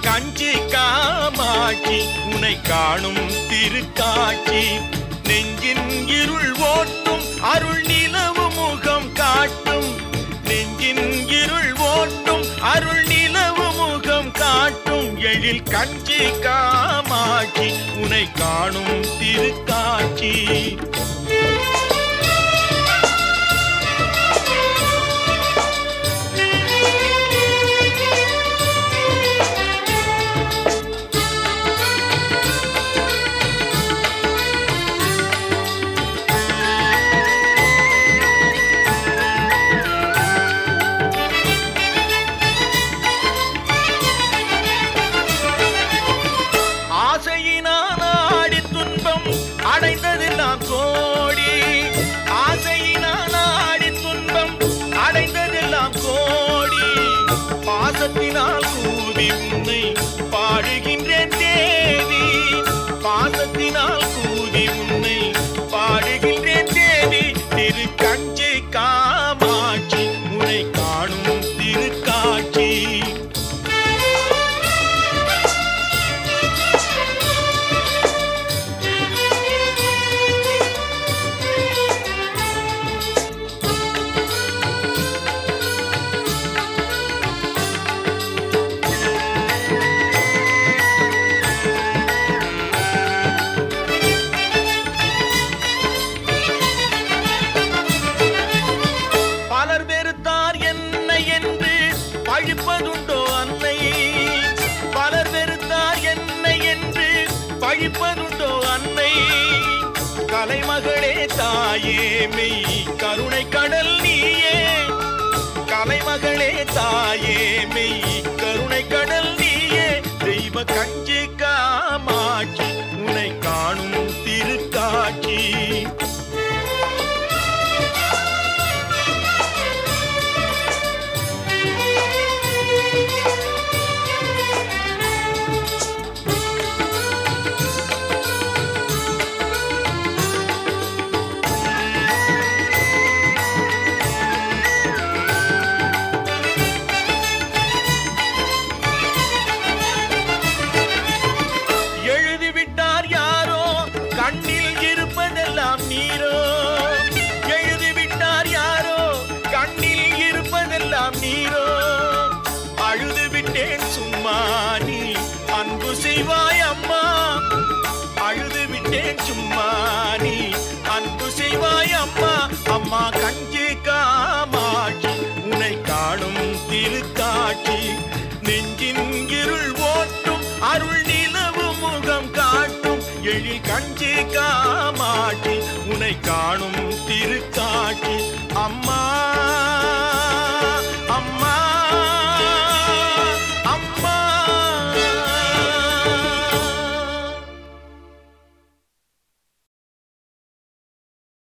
கஞ்சி காமாட்சி உனை காணும் திருக்காட்சி. நெஞ்சின் இருள் ஓட்டும் அருள் நிலவு முகம் காட்டும். நெஞ்சின் இருள் ஓட்டும் அருள் நிலவு முகம் காட்டும். எழில் கஞ்சி காமாட்சி உனை காணும் திருக்காட்சி. அடைந்ததெல்லாம் கோடி. ஆசையினால் ஆடி துன்பம் அடைந்ததெல்லாம் கோடி. பாசத்தினால் கூவி பழிப்பதுண்டோ அன்னை? கலைமகளே தாயே மெய் கருணை கடல் நீயே. கலைமகளே தாயே மெய் கருணை கடல் நீயே. தெய்வ கஞ்சி காமாட்சி கண்ணில் இருப்பதெல்லாம் நீரோ? எழுதிவிட்டார் யாரோ? கண்ணில் இருப்பதெல்லாம் நீரோ? அழுது விட்டேன் சும்மா நீ அன்பு செய்வாய் அம்மா. அழுது விட்டேன் சும்மா நீ திருக்காமாட்டி உனை காணும் திருக்காட்டி அம்மா